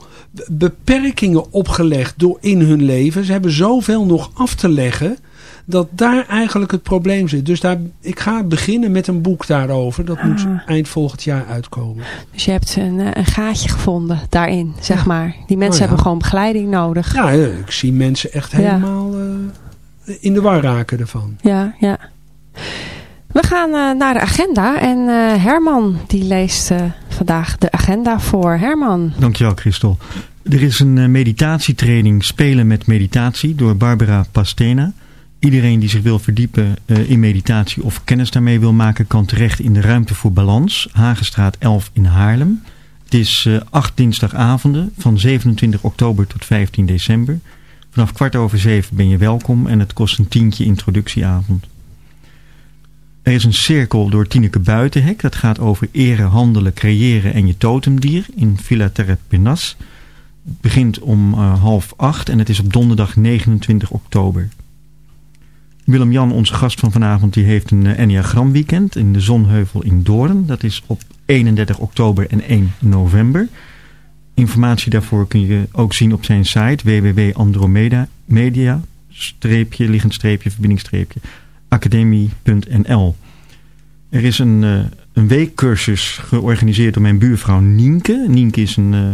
beperkingen opgelegd door in hun leven. Ze hebben zoveel nog af te leggen. Dat daar eigenlijk het probleem zit. Dus daar, ik ga beginnen met een boek daarover. Dat moet Ah. eind volgend jaar uitkomen. Dus je hebt een, eh, een gaatje gevonden daarin, zeg Ja. maar. Die mensen Oh, ja. hebben gewoon begeleiding nodig. Ja, ik zie mensen echt Ja. helemaal eh, in de war raken ervan. Ja, ja. We gaan eh, naar de agenda en eh, Herman die leest eh, vandaag de agenda voor. Herman. Dankjewel, Christel. Er is een meditatietraining Spelen met Meditatie door Barbara Pastena. Iedereen die zich wil verdiepen eh, in meditatie of kennis daarmee wil maken... kan terecht in de Ruimte voor Balans, Hagenstraat 11 in Haarlem. Het is eh, acht dinsdagavonden van 27 oktober tot 15 december. Vanaf kwart over zeven ben je welkom en het kost een tientje introductieavond. Er is een cirkel door Tineke Buitenhek. Dat gaat over eren, handelen, creëren en je totemdier in Villa Terrepenas. Het begint om eh, half acht en het is op donderdag 29 oktober. Willem-Jan, onze gast van vanavond, die heeft een uh, Enneagram weekend in de Zonheuvel in Doorn. Dat is op 31 oktober en 1 november. Informatie daarvoor kun je ook zien op zijn site www.andromeda media streepje, liggend streepje, verbindingstreepje academie.nl. Er is een, uh, een weekcursus georganiseerd door mijn buurvrouw Nienke. Nienke is een, uh,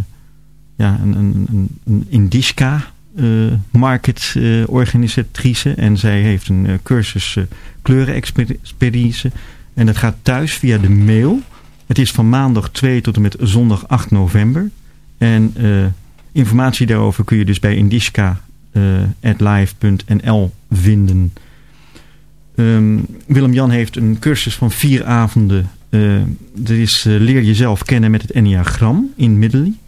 ja, een, een, een, Indiska uh, market organisatrice. En zij heeft een cursus kleurenexpeditie. En dat gaat thuis via de mail. Het is van maandag 2 tot en met zondag 8 november. En informatie daarover kun je dus bij indiska.live.nl vinden. Um, Willem-Jan heeft een cursus van vier avonden. Uh, dat is Leer jezelf kennen met het Enneagram in Middelie.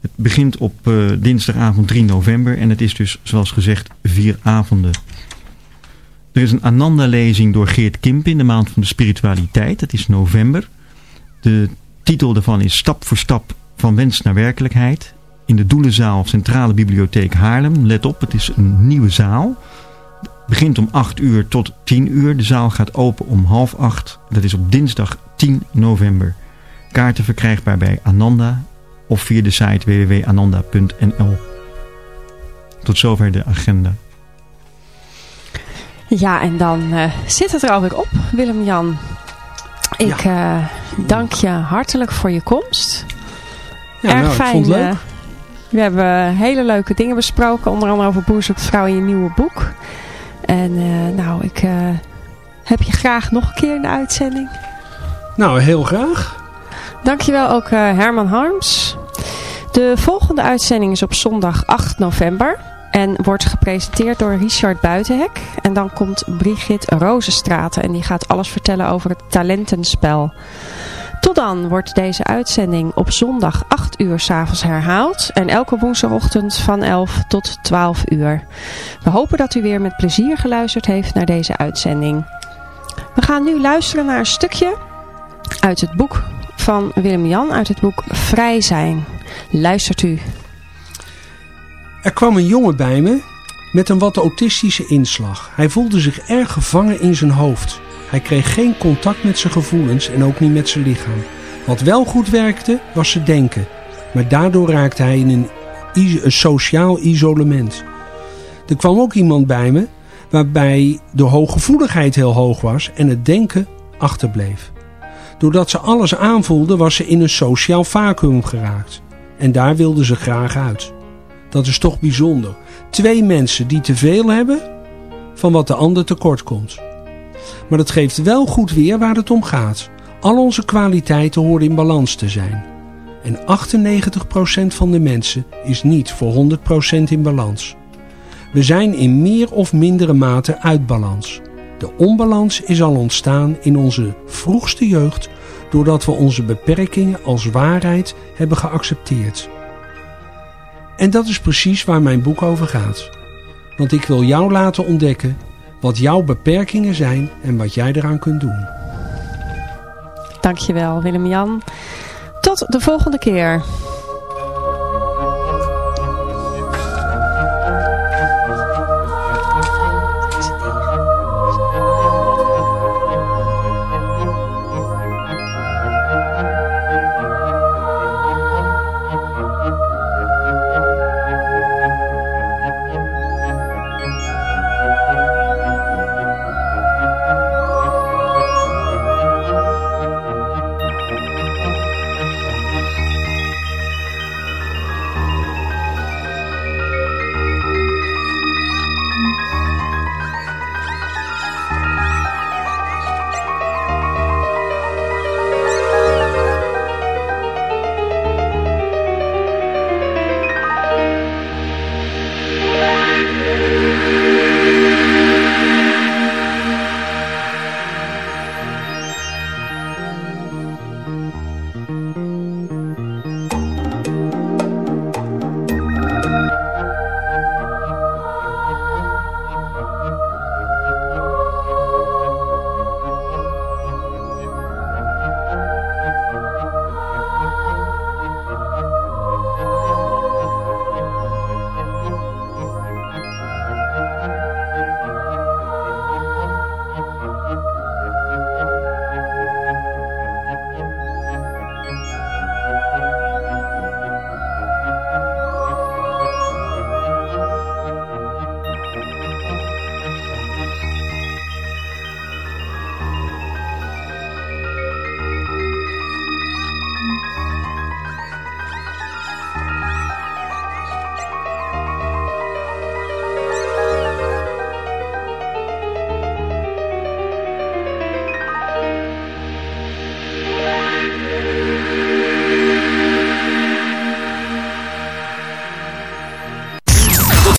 Het begint op dinsdagavond 3 november. En het is dus zoals gezegd vier avonden. Er is een Ananda-lezing door Geert Kimp in de maand van de spiritualiteit. Dat is november. De titel daarvan is Stap voor stap van wens naar werkelijkheid. In de Doelenzaal Centrale Bibliotheek Haarlem. Let op, het is een nieuwe zaal begint om 8 uur tot 10 uur. De zaal gaat open om half 8. Dat is op dinsdag 10 november. Kaarten verkrijgbaar bij Ananda of via de site www.ananda.nl. Tot zover de agenda. Ja, en dan uh, zit het er alweer op, Willem-Jan. Ik ja. uh, dank je hartelijk voor je komst. Ja, Erg nou, fijn. Ik vond het leuk. We hebben hele leuke dingen besproken. Onder andere over Boer zoekt vrouw in je nieuwe boek. En uh, nou, ik uh, heb je graag nog een keer in de uitzending. Nou, heel graag. Dankjewel ook Herman Harms. De volgende uitzending is op zondag 8 november. En wordt gepresenteerd door Richard Buitenhek. En dan komt Brigitte Rozenstraten. En die gaat alles vertellen over het talentenspel. Dan wordt deze uitzending op zondag 8 uur s'avonds herhaald. En elke woensdagochtend van 11 tot 12 uur. We hopen dat u weer met plezier geluisterd heeft naar deze uitzending. We gaan nu luisteren naar een stukje uit het boek van Willem-Jan. Uit het boek Vrij zijn. Luistert u. Er kwam een jongen bij me met een wat autistische inslag. Hij voelde zich erg gevangen in zijn hoofd. Hij kreeg geen contact met zijn gevoelens en ook niet met zijn lichaam. Wat wel goed werkte, was zijn denken. Maar daardoor raakte hij in een, sociaal isolement. Er kwam ook iemand bij me waarbij de hooggevoeligheid heel hoog was en het denken achterbleef. Doordat ze alles aanvoelde was ze in een sociaal vacuüm geraakt. En daar wilde ze graag uit. Dat is toch bijzonder. Twee mensen die te veel hebben van wat de ander tekort komt. Maar dat geeft wel goed weer waar het om gaat. Al onze kwaliteiten horen in balans te zijn. En 98% van de mensen is niet voor 100% in balans. We zijn in meer of mindere mate uit balans. De onbalans is al ontstaan in onze vroegste jeugd doordat we onze beperkingen als waarheid hebben geaccepteerd. En dat is precies waar mijn boek over gaat. Want ik wil jou laten ontdekken wat jouw beperkingen zijn en wat jij eraan kunt doen. Dankjewel Willem-Jan. Tot de volgende keer.